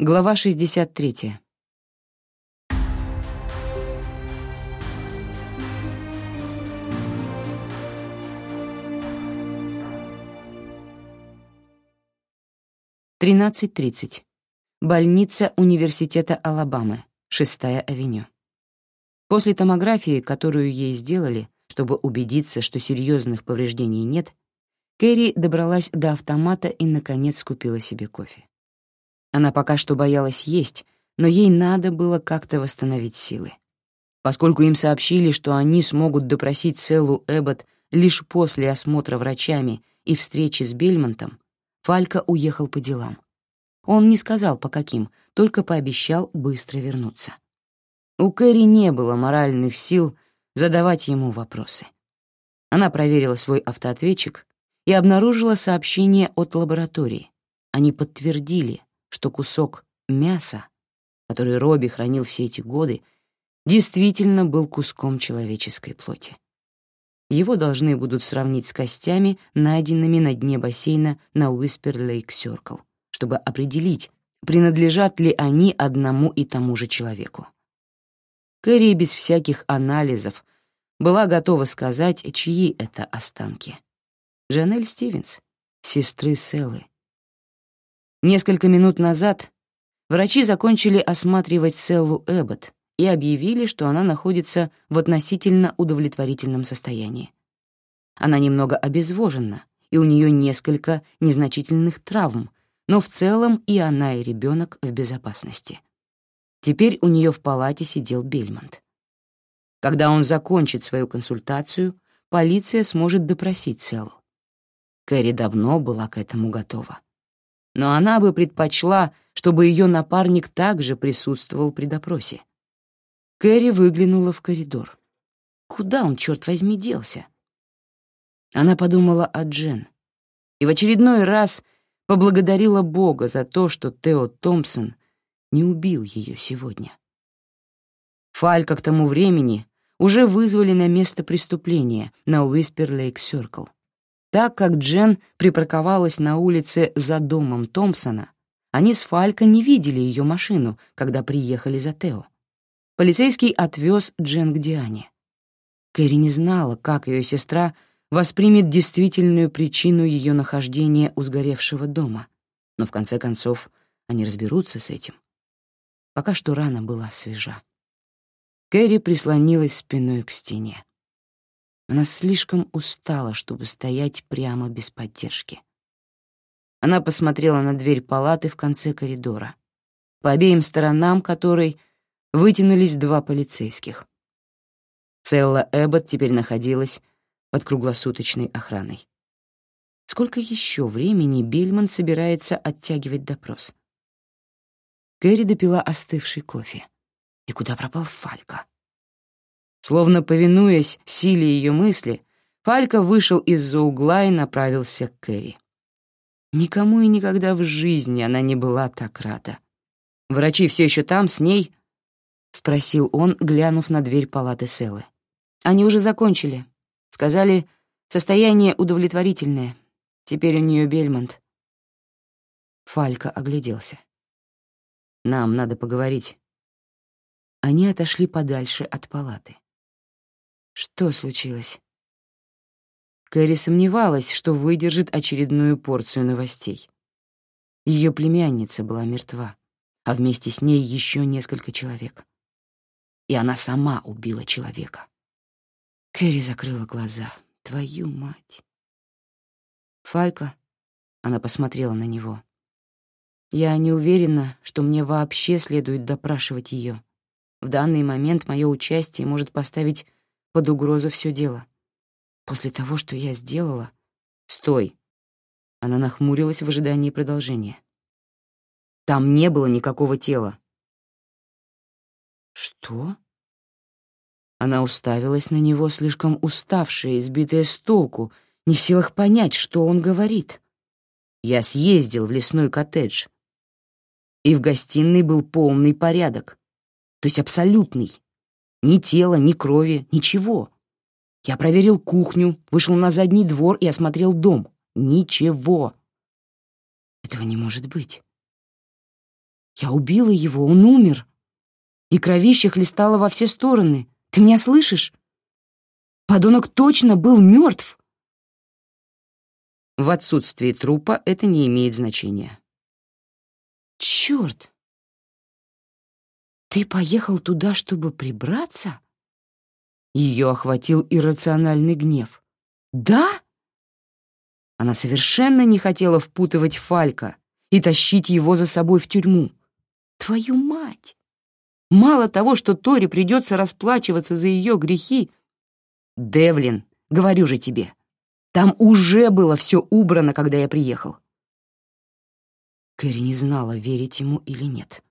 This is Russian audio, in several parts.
Глава 63. Тринадцать тридцать. Больница Университета Алабамы, Шестая авеню. После томографии, которую ей сделали, чтобы убедиться, что серьезных повреждений нет, Кэрри добралась до автомата и, наконец, купила себе кофе. Она пока что боялась есть, но ей надо было как-то восстановить силы. Поскольку им сообщили, что они смогут допросить Селлу Эббот лишь после осмотра врачами и встречи с Бельмонтом, Фалька уехал по делам. Он не сказал, по каким, только пообещал быстро вернуться. У Кэрри не было моральных сил задавать ему вопросы. Она проверила свой автоответчик и обнаружила сообщение от лаборатории. Они подтвердили, что кусок мяса, который Робби хранил все эти годы, действительно был куском человеческой плоти. Его должны будут сравнить с костями, найденными на дне бассейна на Уиспер Лейк Сёркл, чтобы определить, принадлежат ли они одному и тому же человеку. Кэрри без всяких анализов была готова сказать, чьи это останки. Жанель Стивенс, сестры Селлы, Несколько минут назад врачи закончили осматривать Селлу Эббот и объявили, что она находится в относительно удовлетворительном состоянии. Она немного обезвожена, и у нее несколько незначительных травм, но в целом и она, и ребенок в безопасности. Теперь у нее в палате сидел Бельмонт. Когда он закончит свою консультацию, полиция сможет допросить Селлу. Кэрри давно была к этому готова но она бы предпочла, чтобы ее напарник также присутствовал при допросе. Кэрри выглянула в коридор. Куда он, черт возьми, делся? Она подумала о Джен и в очередной раз поблагодарила Бога за то, что Тео Томпсон не убил ее сегодня. Фалька к тому времени уже вызвали на место преступления на Уиспер Лейк Сёркл. Так как Джен припарковалась на улице за домом Томпсона, они с Фалько не видели ее машину, когда приехали за Тео. Полицейский отвез Джен к Диане. Кэрри не знала, как ее сестра воспримет действительную причину ее нахождения у сгоревшего дома, но в конце концов они разберутся с этим. Пока что рана была свежа. Кэрри прислонилась спиной к стене. Она слишком устала, чтобы стоять прямо без поддержки. Она посмотрела на дверь палаты в конце коридора, по обеим сторонам которой вытянулись два полицейских. Целла Эббот теперь находилась под круглосуточной охраной. Сколько еще времени Бельман собирается оттягивать допрос? Кэрри допила остывший кофе. И куда пропал Фалька? Словно повинуясь силе ее мысли, Фалька вышел из-за угла и направился к Кэрри. Никому и никогда в жизни она не была так рада. «Врачи все еще там, с ней?» — спросил он, глянув на дверь палаты Селы. «Они уже закончили. Сказали, состояние удовлетворительное. Теперь у нее Бельмонт». Фалька огляделся. «Нам надо поговорить». Они отошли подальше от палаты. Что случилось? Кэрри сомневалась, что выдержит очередную порцию новостей. Ее племянница была мертва, а вместе с ней еще несколько человек. И она сама убила человека. Кэрри закрыла глаза. Твою мать. Фалька, она посмотрела на него. Я не уверена, что мне вообще следует допрашивать ее. В данный момент мое участие может поставить под угрозу все дело. После того, что я сделала... Стой. Она нахмурилась в ожидании продолжения. Там не было никакого тела. Что? Она уставилась на него, слишком уставшая, избитая с толку, не в силах понять, что он говорит. Я съездил в лесной коттедж, и в гостиной был полный порядок, то есть абсолютный. Ни тела, ни крови, ничего. Я проверил кухню, вышел на задний двор и осмотрел дом. Ничего. Этого не может быть. Я убила его, он умер. И кровище хлестало во все стороны. Ты меня слышишь? Подонок точно был мертв. В отсутствии трупа это не имеет значения. Черт! Ты поехал туда, чтобы прибраться? Ее охватил иррациональный гнев. Да? Она совершенно не хотела впутывать Фалька и тащить его за собой в тюрьму. Твою мать! Мало того, что Тори придется расплачиваться за ее грехи. Девлин, говорю же тебе, там уже было все убрано, когда я приехал. Кэрри не знала, верить ему или нет.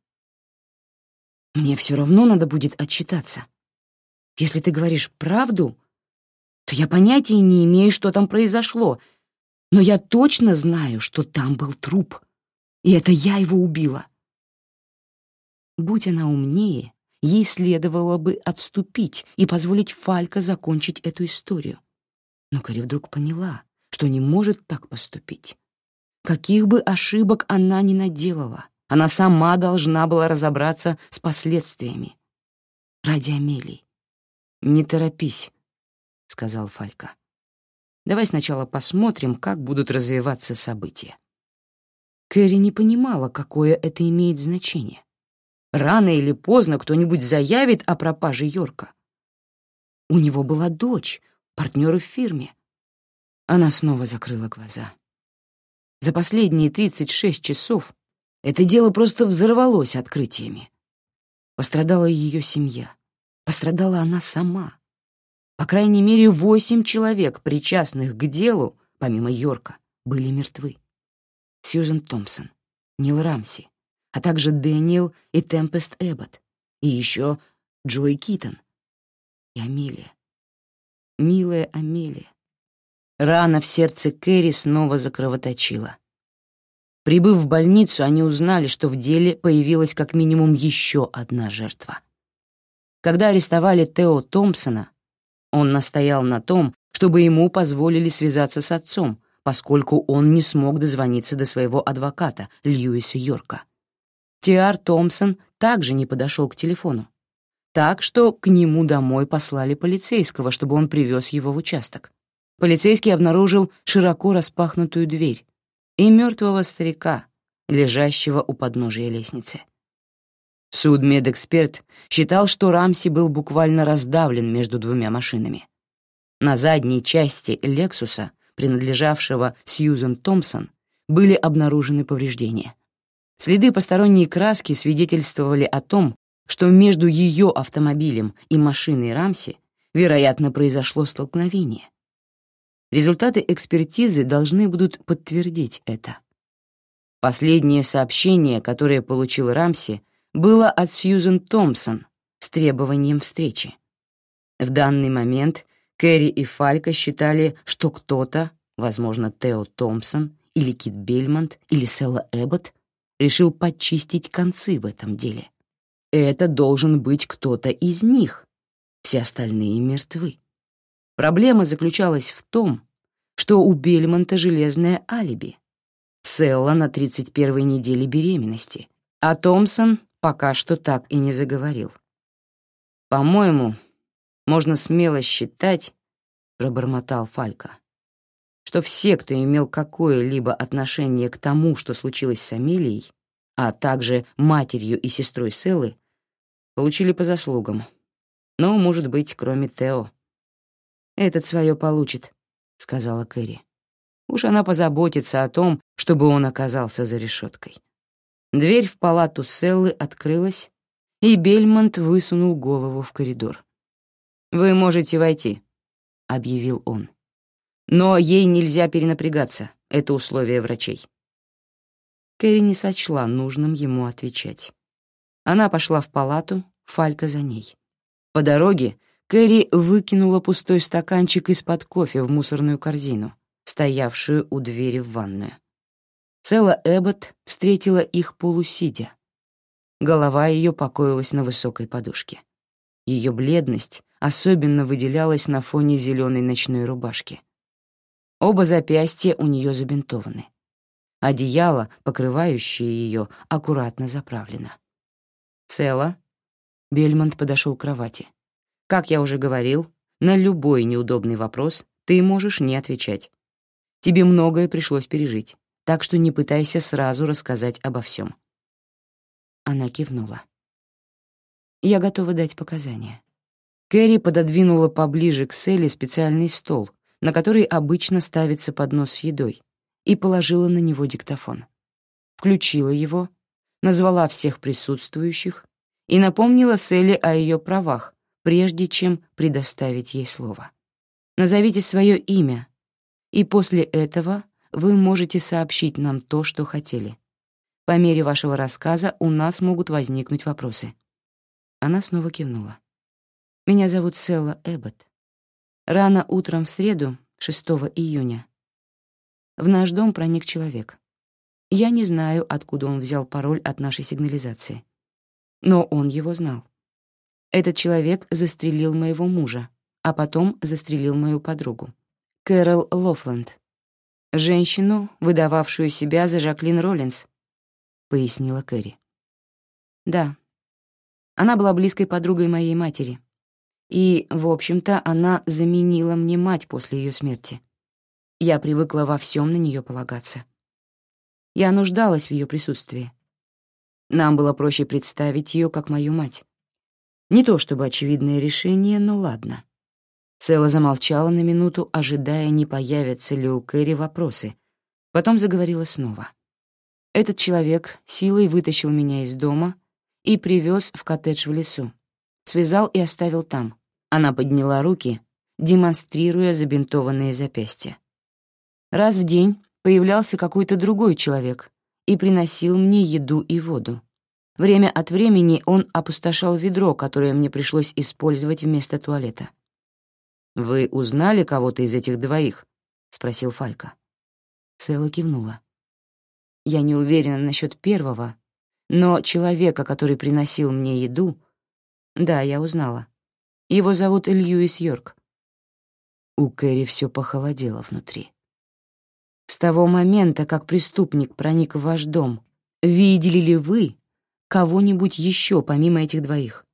Мне все равно надо будет отчитаться. Если ты говоришь правду, то я понятия не имею, что там произошло, но я точно знаю, что там был труп, и это я его убила. Будь она умнее, ей следовало бы отступить и позволить Фалька закончить эту историю. Но Кэрри вдруг поняла, что не может так поступить. Каких бы ошибок она ни наделала, она сама должна была разобраться с последствиями. Ради Амелии. «Не торопись», — сказал Фалька. «Давай сначала посмотрим, как будут развиваться события». Кэрри не понимала, какое это имеет значение. Рано или поздно кто-нибудь заявит о пропаже Йорка. У него была дочь, партнеры в фирме. Она снова закрыла глаза. За последние 36 часов это дело просто взорвалось открытиями. Пострадала ее семья, пострадала она сама. По крайней мере, восемь человек, причастных к делу, помимо Йорка, были мертвы. Сьюзен Томпсон, Нил Рамси, а также Дэниел и Темпест Эббот, и еще Джой Китон и Амелия. Милая Амелия. Рана в сердце Кэрри снова закровоточила. Прибыв в больницу, они узнали, что в деле появилась как минимум еще одна жертва. Когда арестовали Тео Томпсона, он настоял на том, чтобы ему позволили связаться с отцом, поскольку он не смог дозвониться до своего адвоката, Льюиса Йорка. Тиар Томпсон также не подошел к телефону. Так что к нему домой послали полицейского, чтобы он привез его в участок. Полицейский обнаружил широко распахнутую дверь и мертвого старика, лежащего у подножия лестницы. Судмедэксперт считал, что Рамси был буквально раздавлен между двумя машинами. На задней части «Лексуса», принадлежавшего Сьюзен Томпсон, были обнаружены повреждения. Следы посторонней краски свидетельствовали о том, что между ее автомобилем и машиной Рамси, вероятно, произошло столкновение. Результаты экспертизы должны будут подтвердить это. Последнее сообщение, которое получил Рамси, было от Сьюзен Томпсон с требованием встречи. В данный момент Кэрри и Фалька считали, что кто-то, возможно, Тео Томпсон или Кит Бельмонт или Селла Эббот, решил подчистить концы в этом деле. Это должен быть кто-то из них. Все остальные мертвы. Проблема заключалась в том, что у Бельмонта железное алиби. Селла на 31-й неделе беременности, а Томпсон пока что так и не заговорил. «По-моему, можно смело считать, — пробормотал Фалька, что все, кто имел какое-либо отношение к тому, что случилось с Амелией, а также матерью и сестрой Селлы, получили по заслугам. Но, может быть, кроме Тео. «Этот свое получит», — сказала Кэрри. Уж она позаботится о том, чтобы он оказался за решеткой. Дверь в палату Селлы открылась, и Бельмонт высунул голову в коридор. «Вы можете войти», — объявил он. Но ей нельзя перенапрягаться, это условие врачей. Кэрри не сочла нужным ему отвечать. Она пошла в палату, Фалька за ней. По дороге Кэрри выкинула пустой стаканчик из-под кофе в мусорную корзину, стоявшую у двери в ванную. Села Эббот встретила их полусидя. Голова ее покоилась на высокой подушке. Ее бледность особенно выделялась на фоне зеленой ночной рубашки. Оба запястья у нее забинтованы. Одеяло, покрывающее ее, аккуратно заправлено. «Цела?» Бельмонт подошел к кровати. «Как я уже говорил, на любой неудобный вопрос ты можешь не отвечать. Тебе многое пришлось пережить, так что не пытайся сразу рассказать обо всем. Она кивнула. «Я готова дать показания». Кэрри пододвинула поближе к Селли специальный стол, на который обычно ставится поднос с едой, и положила на него диктофон. Включила его, назвала всех присутствующих и напомнила Селли о ее правах, прежде чем предоставить ей слово. Назовите свое имя, и после этого вы можете сообщить нам то, что хотели. По мере вашего рассказа у нас могут возникнуть вопросы. Она снова кивнула. Меня зовут Селла Эббот. Рано утром в среду, 6 июня, в наш дом проник человек. Я не знаю, откуда он взял пароль от нашей сигнализации. Но он его знал. Этот человек застрелил моего мужа, а потом застрелил мою подругу, Кэрол Лофланд, женщину, выдававшую себя за Жаклин Роллинс, пояснила Кэрри. Да, она была близкой подругой моей матери. И, в общем-то, она заменила мне мать после ее смерти. Я привыкла во всем на нее полагаться. Я нуждалась в ее присутствии. Нам было проще представить ее как мою мать. Не то чтобы очевидное решение, но ладно. Села замолчала на минуту, ожидая, не появятся ли у Кэрри вопросы. Потом заговорила снова. Этот человек силой вытащил меня из дома и привез в коттедж в лесу. Связал и оставил там. Она подняла руки, демонстрируя забинтованные запястья. Раз в день появлялся какой-то другой человек и приносил мне еду и воду. Время от времени он опустошал ведро, которое мне пришлось использовать вместо туалета. «Вы узнали кого-то из этих двоих?» — спросил Фалька. Сэла кивнула. «Я не уверена насчет первого, но человека, который приносил мне еду, да, я узнала. Его зовут Льюис Йорк». У Кэрри все похолодело внутри. «С того момента, как преступник проник в ваш дом, видели ли вы кого-нибудь еще помимо этих двоих?»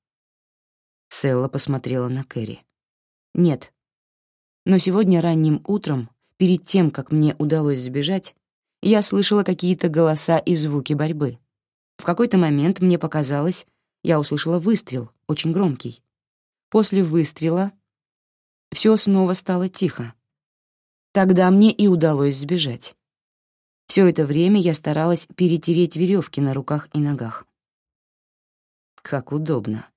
Селла посмотрела на Кэрри. «Нет. Но сегодня ранним утром, перед тем, как мне удалось сбежать, я слышала какие-то голоса и звуки борьбы. В какой-то момент мне показалось, я услышала выстрел, очень громкий. После выстрела все снова стало тихо. Тогда мне и удалось сбежать. Все это время я старалась перетереть веревки на руках и ногах. Как удобно.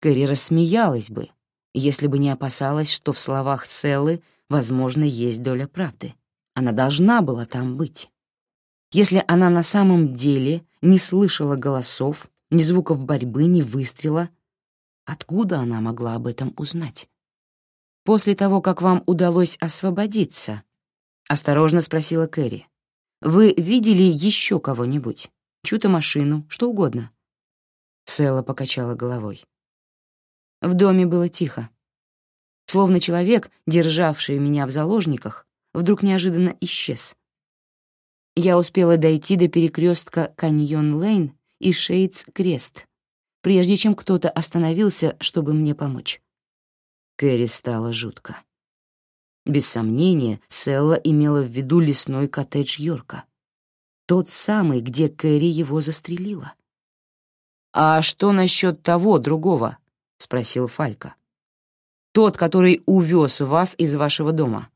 Кэрри рассмеялась бы, если бы не опасалась, что в словах Целлы, возможно, есть доля правды. Она должна была там быть. Если она на самом деле не слышала голосов, ни звуков борьбы, ни выстрела, откуда она могла об этом узнать? «После того, как вам удалось освободиться», — осторожно спросила Кэрри, «вы видели еще кого-нибудь? Чью-то машину, что угодно?» Сэла покачала головой. В доме было тихо. Словно человек, державший меня в заложниках, вдруг неожиданно исчез. Я успела дойти до перекрестка Каньон-Лейн и Шейтс-Крест, прежде чем кто-то остановился, чтобы мне помочь. Кэрри стало жутко. Без сомнения, Селла имела в виду лесной коттедж Йорка. Тот самый, где Кэрри его застрелила. «А что насчет того, другого?» — спросил Фалька. «Тот, который увез вас из вашего дома».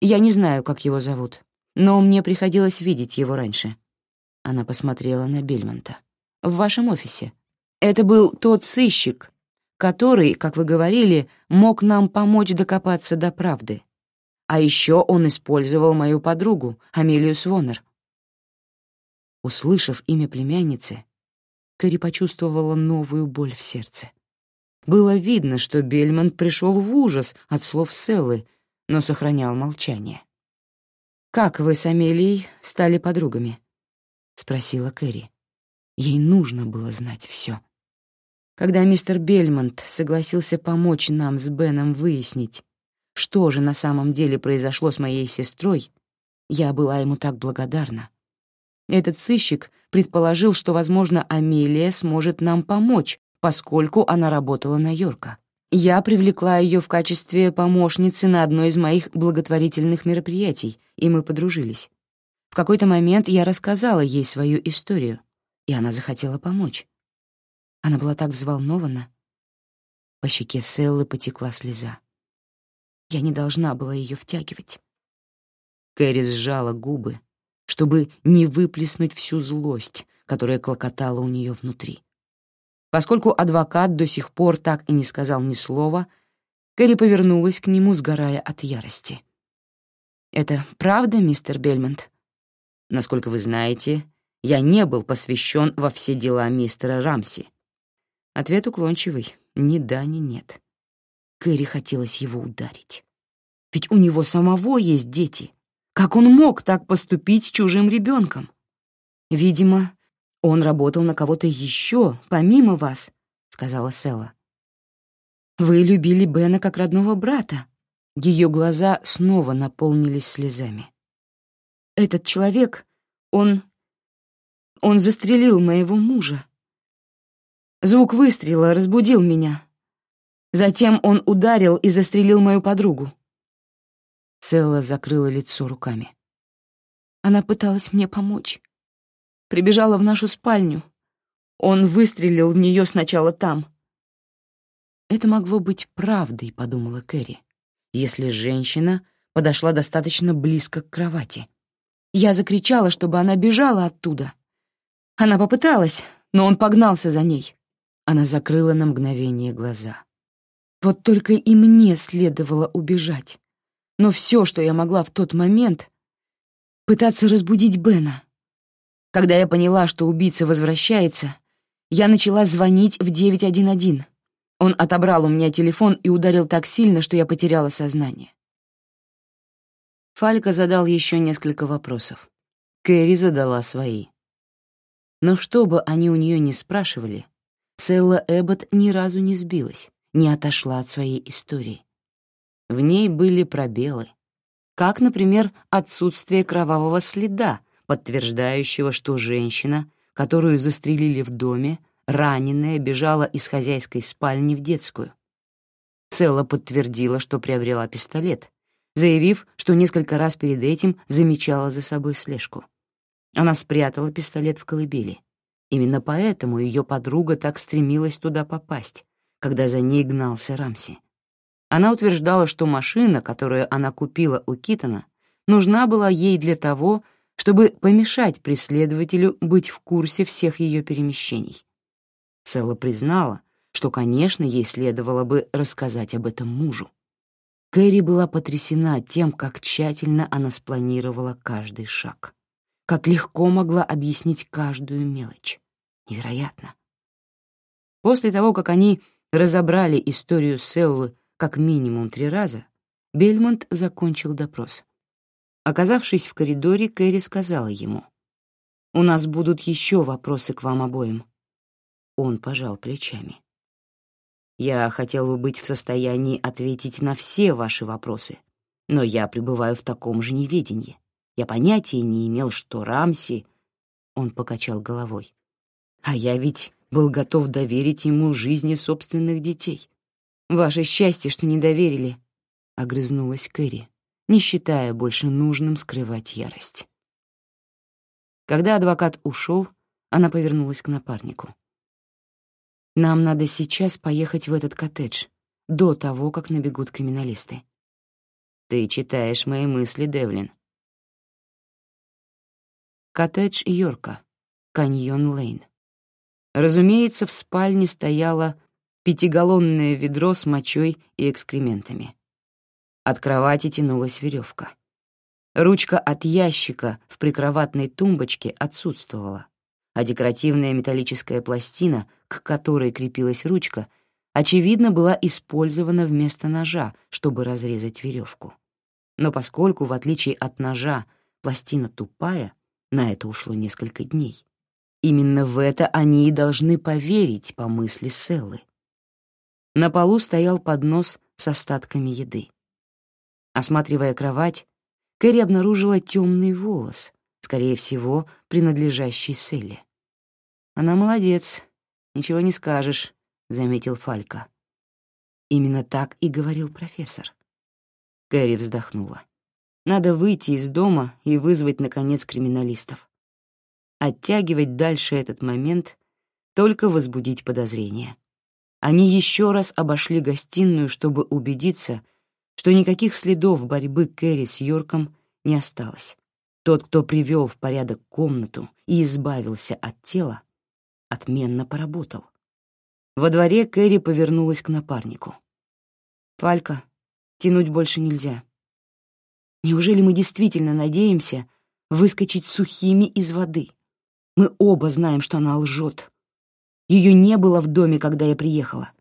«Я не знаю, как его зовут, но мне приходилось видеть его раньше». Она посмотрела на Бельмонта. «В вашем офисе. Это был тот сыщик, который, как вы говорили, мог нам помочь докопаться до правды. А еще он использовал мою подругу, Амелию Свонер». Услышав имя племянницы, Кэрри почувствовала новую боль в сердце. Было видно, что Бельмонт пришел в ужас от слов Селлы, но сохранял молчание. «Как вы с Амелией стали подругами?» — спросила Кэрри. Ей нужно было знать все. Когда мистер Бельмонт согласился помочь нам с Беном выяснить, что же на самом деле произошло с моей сестрой, Я была ему так благодарна. Этот сыщик предположил, что, возможно, Амелия сможет нам помочь, поскольку она работала на Йорка. Я привлекла ее в качестве помощницы на одно из моих благотворительных мероприятий, и мы подружились. В какой-то момент я рассказала ей свою историю, и она захотела помочь. Она была так взволнована. По щеке Селлы потекла слеза. Я не должна была ее втягивать. Кэрри сжала губы, чтобы не выплеснуть всю злость, которая клокотала у нее внутри. Поскольку адвокат до сих пор так и не сказал ни слова, Кэрри повернулась к нему, сгорая от ярости. «Это правда, мистер Бельмонт?» «Насколько вы знаете, я не был посвящен во все дела мистера Рамси». Ответ уклончивый — ни да, ни нет. Кэрри хотелось его ударить. Ведь у него самого есть дети. Как он мог так поступить с чужим ребенком? Видимо, он работал на кого-то еще, помимо вас, сказала Села. Вы любили Бена как родного брата. Ее глаза снова наполнились слезами. Этот человек, он... Он застрелил моего мужа. Звук выстрела разбудил меня. Затем он ударил и застрелил мою подругу. Селла закрыла лицо руками. Она пыталась мне помочь. Прибежала в нашу спальню. Он выстрелил в нее сначала там. Это могло быть правдой, подумала Кэрри, если женщина подошла достаточно близко к кровати. Я закричала, чтобы она бежала оттуда. Она попыталась, но он погнался за ней. Она закрыла на мгновение глаза. Вот только и мне следовало убежать но все, что я могла в тот момент — пытаться разбудить Бена. Когда я поняла, что убийца возвращается, я начала звонить в 911. Он отобрал у меня телефон и ударил так сильно, что я потеряла сознание. Фалька задал еще несколько вопросов. Кэрри задала свои. Но что бы они у нее не спрашивали, Селла Эббот ни разу не сбилась, не отошла от своей истории. В ней были пробелы, как, например, отсутствие кровавого следа, подтверждающего, что женщина, которую застрелили в доме, раненая бежала из хозяйской спальни в детскую. Целла подтвердила, что приобрела пистолет, заявив, что несколько раз перед этим замечала за собой слежку. Она спрятала пистолет в колыбели. Именно поэтому ее подруга так стремилась туда попасть, когда за ней гнался Рамси. Она утверждала, что машина, которую она купила у Китона, нужна была ей для того, чтобы помешать преследователю быть в курсе всех ее перемещений. Целла признала, что, конечно, ей следовало бы рассказать об этом мужу. Кэрри была потрясена тем, как тщательно она спланировала каждый шаг, как легко могла объяснить каждую мелочь. Невероятно. После того, как они разобрали историю Селлы как минимум три раза, Бельмонт закончил допрос. Оказавшись в коридоре, Кэрри сказала ему, «У нас будут еще вопросы к вам обоим». Он пожал плечами. «Я хотел бы быть в состоянии ответить на все ваши вопросы, но я пребываю в таком же неведении. Я понятия не имел, что Рамси...» Он покачал головой. «А я ведь был готов доверить ему жизни собственных детей. «Ваше счастье, что не доверили», — огрызнулась Кэрри, не считая больше нужным скрывать ярость. Когда адвокат ушел, она повернулась к напарнику. «Нам надо сейчас поехать в этот коттедж, до того, как набегут криминалисты». «Ты читаешь мои мысли, Девлин». Коттедж Йорка, Каньон-Лейн. Разумеется, в спальне стояла пятигаллонное ведро с мочой и экскрементами. От кровати тянулась веревка. Ручка от ящика в прикроватной тумбочке отсутствовала, а декоративная металлическая пластина, к которой крепилась ручка, очевидно, была использована вместо ножа, чтобы разрезать веревку. Но поскольку, в отличие от ножа, пластина тупая, на это ушло несколько дней. Именно в это они и должны поверить по мысли Селлы. На полу стоял поднос с остатками еды. Осматривая кровать, Кэрри обнаружила темный волос, скорее всего, принадлежащий Селли. «Она молодец, ничего не скажешь», — заметил Фалька. Именно так и говорил профессор. Кэрри вздохнула. Надо выйти из дома и вызвать, наконец, криминалистов. Оттягивать дальше этот момент — только возбудить подозрения. Они еще раз обошли гостиную, чтобы убедиться, что никаких следов борьбы Кэрри с Йорком не осталось. Тот, кто привел в порядок комнату и избавился от тела, отменно поработал. Во дворе Кэрри повернулась к напарнику. «Фалька, тянуть больше нельзя. Неужели мы действительно надеемся выскочить сухими из воды? Мы оба знаем, что она лжет. Ее не было в доме, когда я приехала.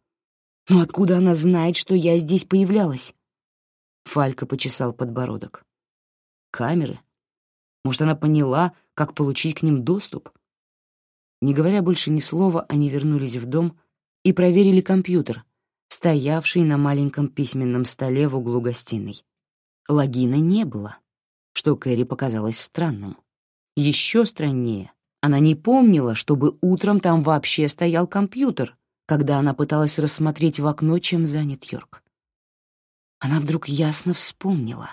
Но откуда она знает, что я здесь появлялась? Фалька почесал подбородок. Камеры? Может, она поняла, как получить к ним доступ? Не говоря больше ни слова, они вернулись в дом и проверили компьютер, стоявший на маленьком письменном столе в углу гостиной. Логина не было, что Кэрри показалось странным. Еще страннее, она не помнила, чтобы утром там вообще стоял компьютер, когда она пыталась рассмотреть в окно, чем занят Йорк. Она вдруг ясно вспомнила,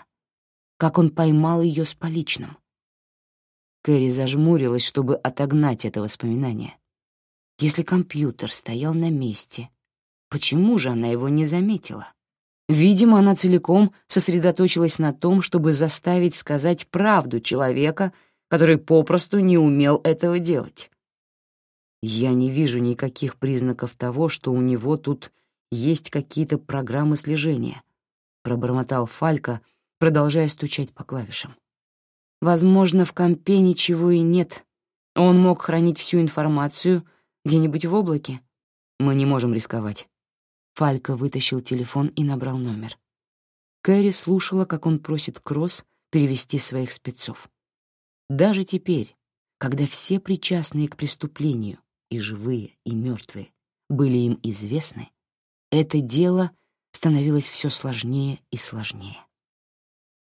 как он поймал ее с поличным. Кэрри зажмурилась, чтобы отогнать это воспоминание. Если компьютер стоял на месте, почему же она его не заметила? Видимо, она целиком сосредоточилась на том, чтобы заставить сказать правду человека, который попросту не умел этого делать. Я не вижу никаких признаков того, что у него тут есть какие-то программы слежения, пробормотал Фалька, продолжая стучать по клавишам. Возможно, в компе ничего и нет. Он мог хранить всю информацию где-нибудь в облаке. Мы не можем рисковать. Фалька вытащил телефон и набрал номер. Кэрри слушала, как он просит Кросс перевести своих спецов. Даже теперь, когда все причастные к преступлению, и живые, и мертвые, были им известны, это дело становилось все сложнее и сложнее.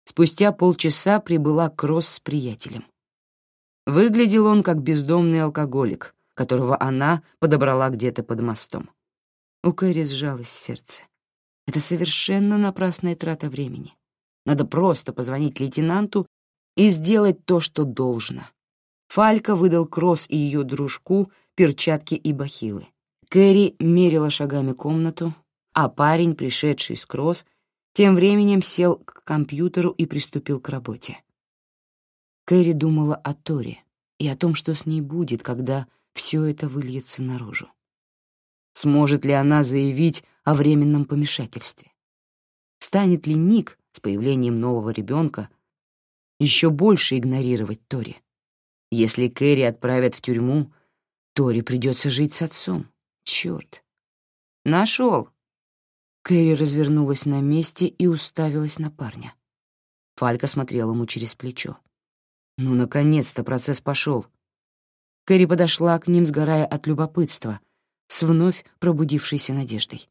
Спустя полчаса прибыла Кросс с приятелем. Выглядел он как бездомный алкоголик, которого она подобрала где-то под мостом. У Кэрри сжалось сердце. Это совершенно напрасная трата времени. Надо просто позвонить лейтенанту и сделать то, что должно. Фалька выдал Кросс и ее дружку перчатки и бахилы. Кэрри мерила шагами комнату, а парень, пришедший с Кросс, тем временем сел к компьютеру и приступил к работе. Кэрри думала о Торе и о том, что с ней будет, когда все это выльется наружу. Сможет ли она заявить о временном помешательстве? Станет ли Ник с появлением нового ребенка еще больше игнорировать Тори? Если Кэрри отправят в тюрьму, Тори придется жить с отцом. Черт. Нашел. Кэрри развернулась на месте и уставилась на парня. Фалька смотрел ему через плечо. Ну, наконец-то процесс пошел. Кэрри подошла к ним, сгорая от любопытства — с вновь пробудившейся надеждой.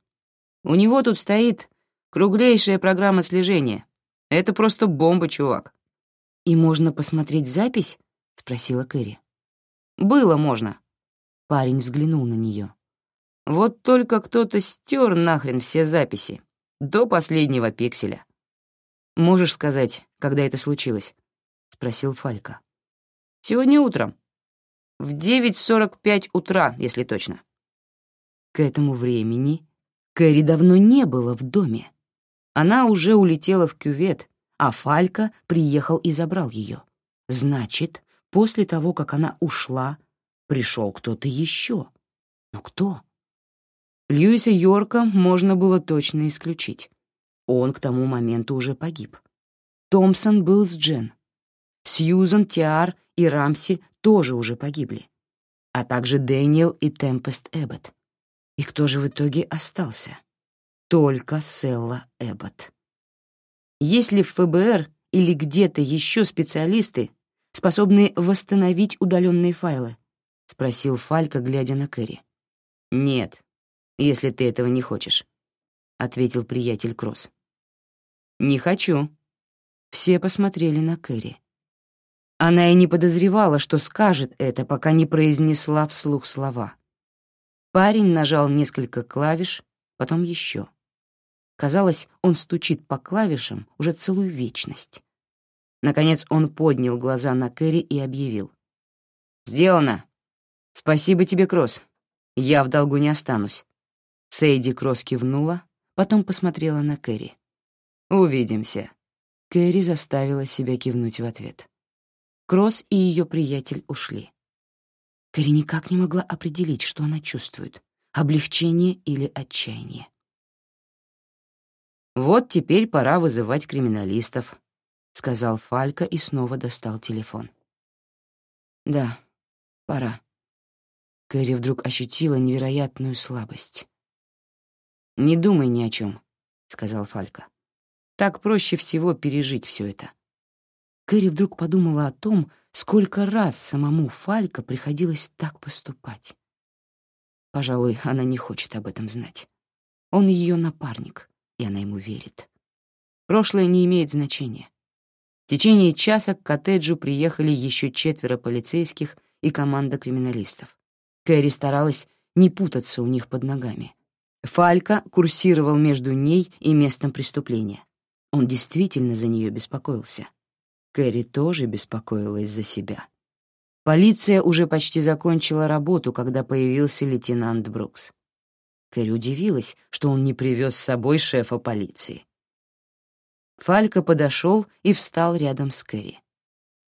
«У него тут стоит круглейшая программа слежения. Это просто бомба, чувак». «И можно посмотреть запись?» — спросила Кэрри. «Было можно». Парень взглянул на нее. «Вот только кто-то стер нахрен все записи. До последнего пикселя». «Можешь сказать, когда это случилось?» — спросил Фалька. «Сегодня утром. В 9.45 утра, если точно». К этому времени Кэрри давно не было в доме. Она уже улетела в кювет, а Фалька приехал и забрал ее. Значит, после того, как она ушла, пришел кто-то еще. Но кто? Льюиса Йорка можно было точно исключить. Он к тому моменту уже погиб. Томпсон был с Джен. Сьюзан, Тиар и Рамси тоже уже погибли. А также Дэниел и Темпест Эббот. И кто же в итоге остался? Только Селла Эббот. Есть ли в ФБР или где-то еще специалисты, способные восстановить удаленные файлы? Спросил Фалька, глядя на Кэрри. Нет, если ты этого не хочешь, ответил приятель Кросс. Не хочу. Все посмотрели на Кэрри. Она и не подозревала, что скажет это, пока не произнесла вслух слова. Парень нажал несколько клавиш, потом еще. Казалось, он стучит по клавишам уже целую вечность. Наконец он поднял глаза на Кэрри и объявил. «Сделано. Спасибо тебе, Кросс. Я в долгу не останусь». Сейди Кросс кивнула, потом посмотрела на Кэрри. «Увидимся». Кэрри заставила себя кивнуть в ответ. Кросс и ее приятель ушли. Кэрри никак не могла определить, что она чувствует — облегчение или отчаяние. «Вот теперь пора вызывать криминалистов», — сказал Фалька и снова достал телефон. «Да, пора». Кэрри вдруг ощутила невероятную слабость. «Не думай ни о чем», — сказал Фалька. «Так проще всего пережить все это». Кэрри вдруг подумала о том, сколько раз самому Фалька приходилось так поступать. Пожалуй, она не хочет об этом знать. Он ее напарник, и она ему верит. Прошлое не имеет значения. В течение часа к коттеджу приехали еще четверо полицейских и команда криминалистов. Кэрри старалась не путаться у них под ногами. Фалька курсировал между ней и местом преступления. Он действительно за нее беспокоился. Кэрри тоже беспокоилась за себя. Полиция уже почти закончила работу, когда появился лейтенант Брукс. Кэрри удивилась, что он не привез с собой шефа полиции. Фалька подошел и встал рядом с Кэрри.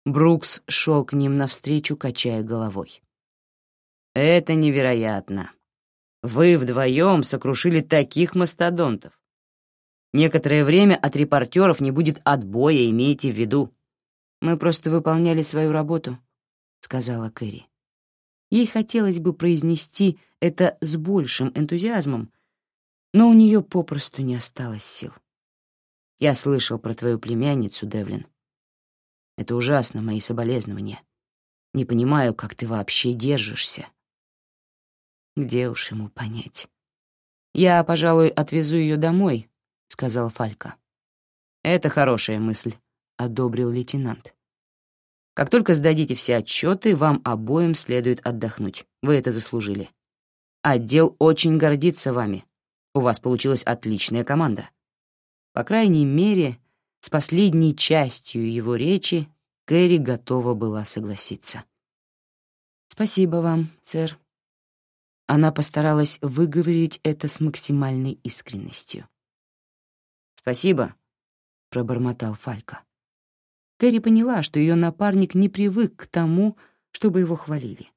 Брукс шел к ним навстречу, качая головой. «Это невероятно. Вы вдвоем сокрушили таких мастодонтов. Некоторое время от репортеров не будет отбоя, имейте в виду. Мы просто выполняли свою работу», — сказала Кэрри. Ей хотелось бы произнести это с большим энтузиазмом, но у нее попросту не осталось сил. Я слышал про твою племянницу, Девлин. Это ужасно, мои соболезнования. Не понимаю, как ты вообще держишься. Где уж ему понять. Я, пожалуй, отвезу ее домой, сказал Фалька. Это хорошая мысль, одобрил лейтенант. Как только сдадите все отчеты, вам обоим следует отдохнуть. Вы это заслужили. Отдел очень гордится вами. У вас получилась отличная команда. По крайней мере, с последней частью его речи Кэрри готова была согласиться. «Спасибо вам, сэр». Она постаралась выговорить это с максимальной искренностью. «Спасибо», — пробормотал Фалька. Кэрри поняла, что ее напарник не привык к тому, чтобы его хвалили.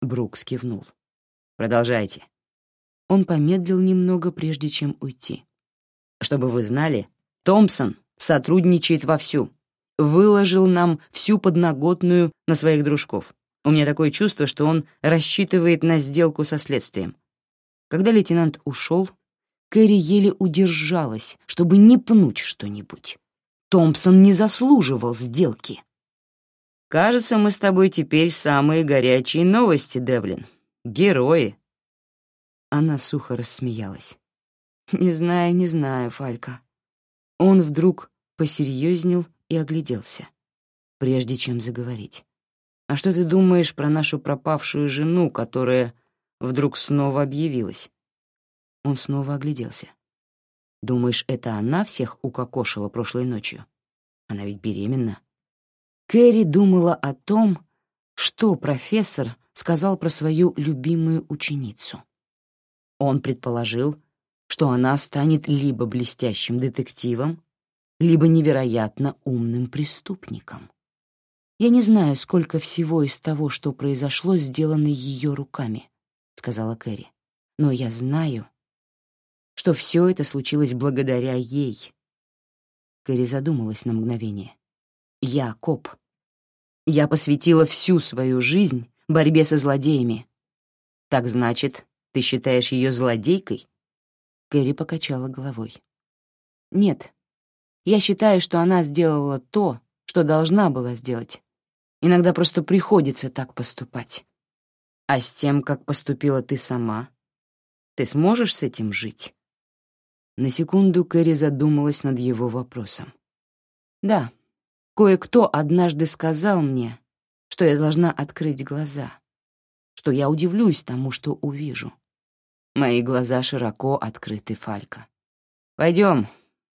Брукс кивнул. «Продолжайте». Он помедлил немного, прежде чем уйти. «Чтобы вы знали, Томпсон сотрудничает вовсю. Выложил нам всю подноготную на своих дружков. У меня такое чувство, что он рассчитывает на сделку со следствием». Когда лейтенант ушел, Кэрри еле удержалась, чтобы не пнуть что-нибудь. Томпсон не заслуживал сделки. «Кажется, мы с тобой теперь самые горячие новости, Девлин. Герои». Она сухо рассмеялась. «Не знаю, не знаю, Фалька». Он вдруг посерьезнел и огляделся, прежде чем заговорить. «А что ты думаешь про нашу пропавшую жену, которая вдруг снова объявилась?» Он снова огляделся. Думаешь, это она всех укокошила прошлой ночью? Она ведь беременна. Кэрри думала о том, что профессор сказал про свою любимую ученицу. Он предположил, что она станет либо блестящим детективом, либо невероятно умным преступником. «Я не знаю, сколько всего из того, что произошло, сделано ее руками», — сказала Кэрри. «Но я знаю, что все это случилось благодаря ей. Кэрри задумалась на мгновение. «Я коп. Я посвятила всю свою жизнь борьбе со злодеями. Так значит, ты считаешь ее злодейкой?» Кэрри покачала головой. «Нет. Я считаю, что она сделала то, что должна была сделать. Иногда просто приходится так поступать. А с тем, как поступила ты сама, ты сможешь с этим жить?» На секунду Кэрри задумалась над его вопросом. Да, кое-кто однажды сказал мне, что я должна открыть глаза, что я удивлюсь тому, что увижу. Мои глаза широко открыты, Фалька. Пойдем.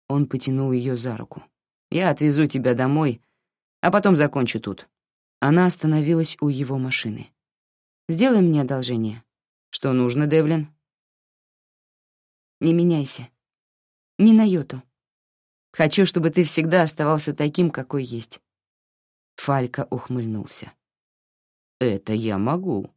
Он потянул ее за руку. Я отвезу тебя домой, а потом закончу тут. Она остановилась у его машины. Сделай мне одолжение. Что нужно, Девлин? Не меняйся. Ни на йоту. Хочу, чтобы ты всегда оставался таким, какой есть. Фалька ухмыльнулся. Это я могу.